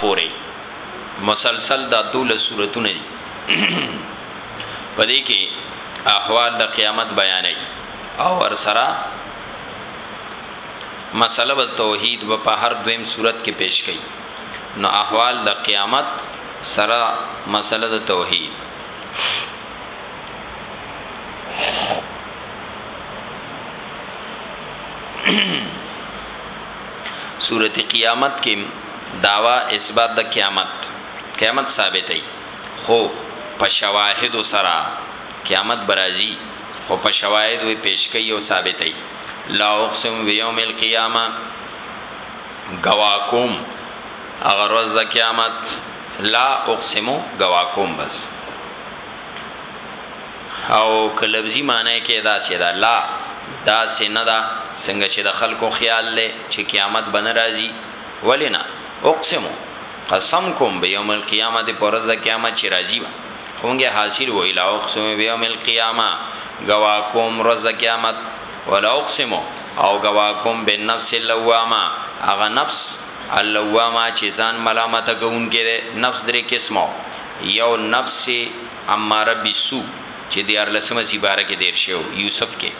پورې مسلسل دا دوله صورتونه دي په دې کې احوال د قیامت بیانې او ور سره مسله به توحید به په هر دویم صورت کې پیش کړي نو احوال د قیامت سره مسله د توحید سورت قیامت کې دعوی اثبات د قیامت قیامت ثابتوي خو په شواهدو سره قیامت به راځي خو په شواهدو یې پیش کوي او ثابتوي لا اقسم بیوم القیامه ګواکوم هغه ورځ د قیامت لا اقسم ګواکوم بس او کلبزی معنی کې دا سیدا لا دا سیندا څنګه چې د خلکو خیال لې چې قیامت بن راځي ولینا اقسم قسم کوم به یوم القیامه د پرز د قیامت چې راځي خونګه حاصل وې لا اقسم به یوم القیامه گوا کوم رز د قیامت ولا اقسم او گوا کوم بالنفس اللوامه اغه نفس اللوامه چې ځان ملامت کوونکې ده نفس درې قسمه یو نفس اماره بسو چې دیار لسمه سي بارکه دیر شو یوسف کې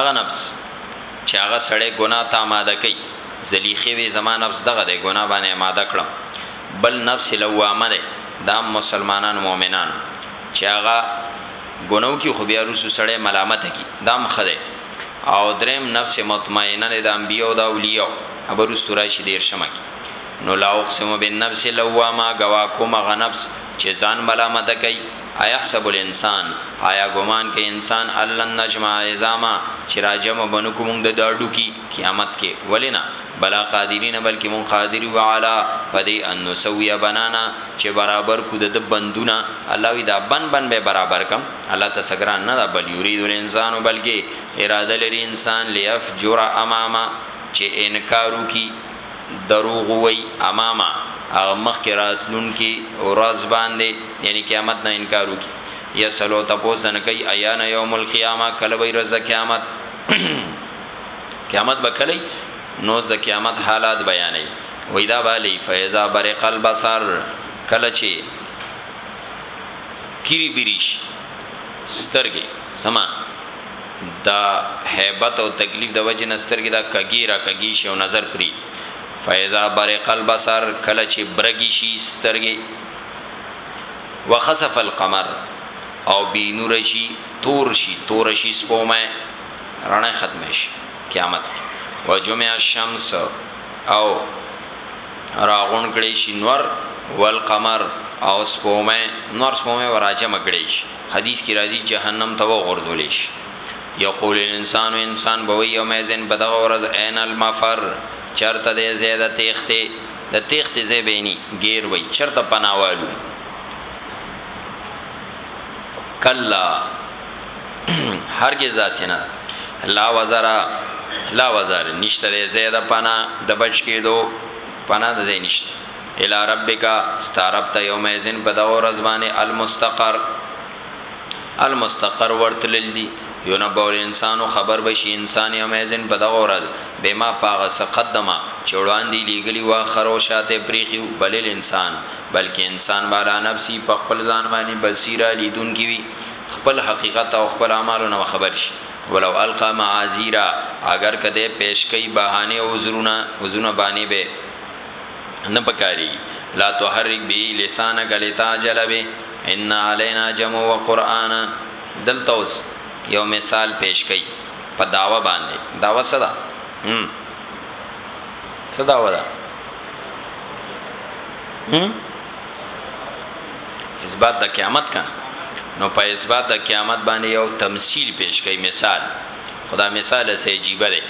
اغه نفس چې هغه سړی ګناه ته اماده کوي، زليخې وې زما نفس دغه دی ګناه باندې اماده کړم، بل نفس لوامه دی د عام مسلمانانو مؤمنانو چې هغه ګناه وکړي خو بيا وروسته سړی ملامته کړي دا هم ښه دی او درېم نفس مطمئنه دی د انبياء او د اولياء هغه به وروسته راشي دېرشمه کې نو لا اقسم بالنفس لوامه ګواه کوم هغه نفس چې ځان ملامته کوي. ایحسب الانسان، آیا ګمان کوي انسان، ان لن نجمع عظامه، چې را جمع به نه کړو موږ د ده هډوکي، قیامت کې، ولې نه، بلا قادرین، بلکې موږ قادر یو، علی، په دې، ان نسوی بنانه، چې برابر کړو د ده بندونه، الله وایي دا بند بند به برابر کړم، الله ته څه ګران نه ده، بل یرید الانسان، بلکې اراده لري انسان، لیفجر امامه، چې انکار وکړي، دروغ ووایي، امامه، هغه مخکې راتلونکې ورځ باندې. یعنی قیامت نه انکار وکي یا سلو تاسو نه کوي ایان یوم القیامه کله وی رز قیامت قیامت بکلی نو ز قیامت حالات بیانې وای دا والی فیضا برق البصر کله چې کیری بریش سترګې سما دا hebat او تکلیف د وجه نسترګې دا کګی را کګی شی او نظر پری فیضا برق البصر کله چې برګی شي سترګې وخسف القمر او بی نور شي تور شي تور شي سپومه رڼا ختم شي قیامت وجمع الشمس او راغون کړي شي نور والقمر او سپومه نور سپومه وراجه مګړي شي حدیث کی راځي جهنم ته وغورځول شي یقول الانسان انسان بوي یوم ازن بدغه ورځ عین المفر چرته دې زیاده تیخته د تیښتې ځای به یې نی، ګیر وی، چرته پناه والو؟ کلا هرګز داسې نه ده، لا وزرا لا وزر نشته دی ځای د پناه د بچ کېدو، پناه د ځای نشته. الی ربک ستارب ته یوم ازن په دغه ورځ باندې المستقر المستقر ورتلل دي ينبأ الانسان خبر بشي انسان يومئذن په دغه ورځ بما پاغه څه قدمه چې وړاندې لېږلي وه خره او شاته پرېښي بل الانسان بلکې انسان به علی نفسه په خپل ځان باندې بصیره لیدونکی وي خپل حقیقت او خپل اعمالو نه خبر شي ولو القا معاذیرا اگر کده پیش کوي بهانه او عذرونه عذرونه باندې به نه پکاري لا تحرک به لسانک لتاجل به ان علینا جمع و قرانا دلته اوس یو مثال پیش کړي په داوا باندې داوا صدا هم صدا ودا هم اثبات د قیامت کنه نو په اثبات د قیامت باندې یو تمثيل پیش کړي مثال خدا مثال سه عجیب دی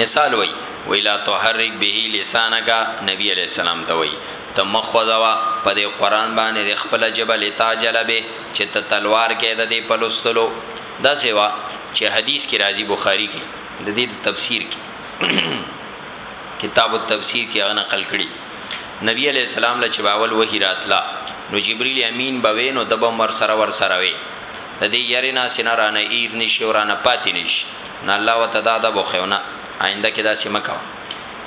مثال وای ویلا تحرک به لسانک نبی علیہ السلام ته وای ته مه خوځوه په دې قرآن باندې د خپله ژبه لتعجل به چې ته تلوار کې د دې په لوستلو داسې وه چې حدیث کې راځي بخاری کې د دې د تفسیر کې کتاب التفسیر کې هغه نقل کړي نبی علی السلام له چې باول وحی راتلا نو جبرئیل امین بوي نو دبه مر سره ور سره وي د دې يرنا سينه رانه اير نشي ورانه پاتې نشي نه الله وتعالى دا بخښونه آینده کې دا سیمه کاوه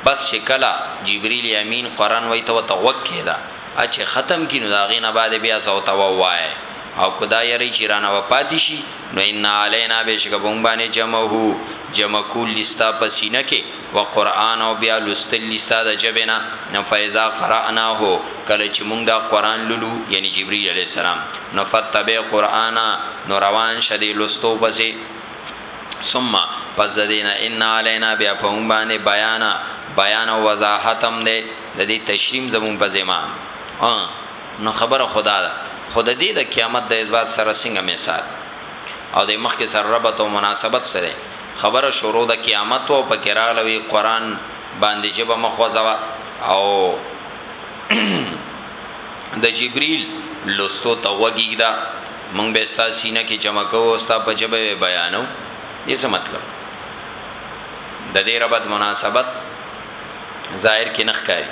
پس چه کله جبریل امین قران وایی ته ورته غوږ کیږده او چه ختم کی نو د هغی نه بعد بیا ځه ورته ووایه او که دا یری چی رانه به پاتی شی نو ان علینا بیشکه په مونږ باندی جمعه جمع کول دی ستا په سینه کی و قران او بیا لوستل دی ستا د ژبی نه نو فاذا قراناه کله چی مونږ دا قران لولو یعنی جبریل علیه السلام نو فتبع قرانه نو روان شه دی لوستو پسی. ثم پس د دینه ان علینا بیا په مون باندې بیان بیان او وضاحت هم دی د دې تشریم زمون په ذمہ نو خبره خدا ده خود دې د قیامت د اثبات سره څنګه مثال او د مخ کې سره ربط او مناسبت سره خبره شروع د قیامت او په قرار لوي قران باندې جبه مخوځوا او د جبريل لستو ته وګیږي موږ به ستا سینه کې جمع کوو او ستا په ژبه به بیانو دې څه مطلب د دې ربط مناسبت ظاهر کې نخ کوي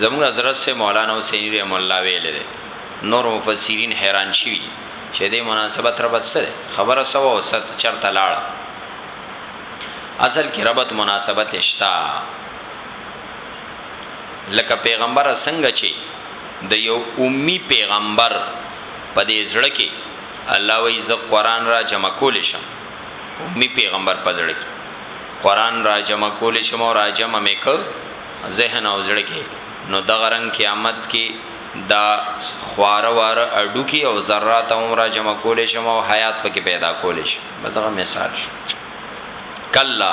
زموږ حضرت سے مولانا حسین رحم الله ویل دي نور مفسرین حیران شي چې دې مناسبت ربط سره خبره سوا او ست چرته لاړه اصل کې ربط مناسبت اشتا لکه پیغمبره څنګه چي د یو امی پیغمبر په دې زړه کي الله وی ز قران را جمع کول شم امی پیغمبر په زړه کي قران را جمع کول شم او را جمع میک ذهن او زړه کي نو د غرنګ قیامت کي دا خواره واره اډو کي او ذرات هم را جمع کول شم او حیات پکې پیدا کول شم بس هغه مثال شو کلا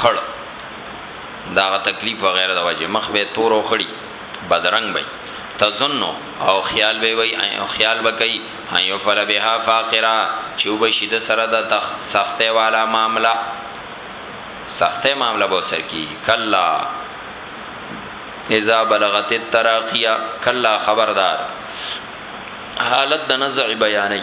خړ دا غ تکلیف وغیره د وجه مخ به تور او خړی بدرنګ وي تظن او خیال به وي او خیال به کوي هيو فل بها فاقرا چې وبشي د سره د تخ سخته والا معاملہ سخته معاملہ به سر کی کلا اذا بلغت التراقیا کلا خبردار حالت د نزع بیانې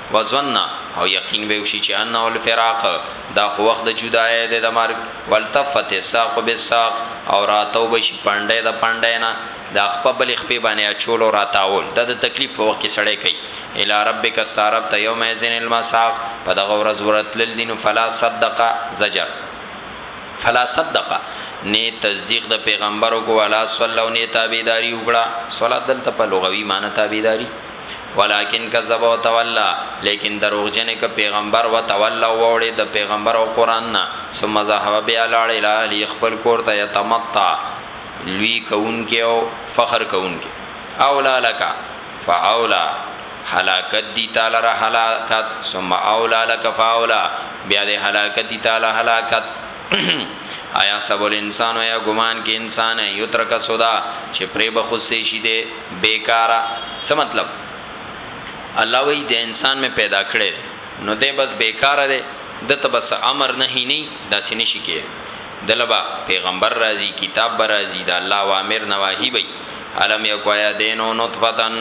وظن او یقین به وشي چې انه الفراق دا خو وخت د جدایۍ دی د مرګ والتفت الساق بالساق او راتاو به شي پنډی د پنډی نه دا خپه بلې خپې باندې اچول او راتاول دا د تکلیف په وخت کې سړی کوي الی ربک ستا رب ته یوم اذن المساق په دغه ورځ ورتلل دین فلا صدق زجر فلا صدق نه تصدیق د پیغمبرو کو ولا صلی الله نه تابعداري وکړه صلات دلته په لغوي معنی تابعداري ولکن کذب او تولا لیکن دروغجن ک پیغمبر و تولا وړي د پیغمبر او قران نه ثم ذهب بیا لاړ الی خپل کور ته یتمتا لوی کون کې او فخر کون کې اولا لک فاولا حلاکت دی تعالی را حلاکت ثم اولا لک فاولا بیا د حلاکت دی تعالی حلاکت آیا سبول انسان یا ګمان کې انسان یترک صدا چې پرې بخصې شي دي بیکاره څه مطلب الله وی د انسان می پیدا کړي نو دی بس بیکاره دی د ته بس امر نه هی نه داسې نشي کې دلبا پیغمبر راضی کتاب برازی د الله اوامر نواهی وی علم یکوایا دینو نطفتن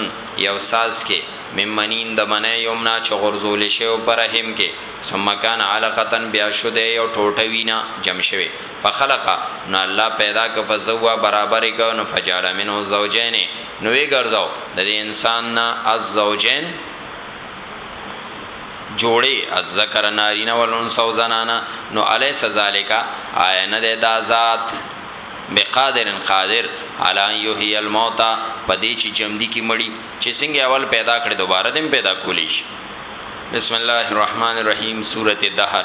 یو ساز کې ممنین د منې یومنا چې غرزول شی او پرهم کې ثم کان علقتن بیا شو دی یو ټوټه وینا جمع شوی فخلق، نو الله پیدا کړ، فسوی، برابر یې کړ، نو فجعل منه الزوجین، نو ویې ګرځاوه د دې انسان نه الزوجین، جوړې، الذکر، نارینه، والانثی، او زنانه، نو الیس ذلک، آیا نه دی دا ذات، بقادر، قادر، علی ان یحیی الموتی، په دې چې ژوندي کړي مړي، چې څنګه یې اول پیدا کړي دوباره دې هم پیدا کولی شي. بسم الله الرحمن الرحیم، سورة دهر.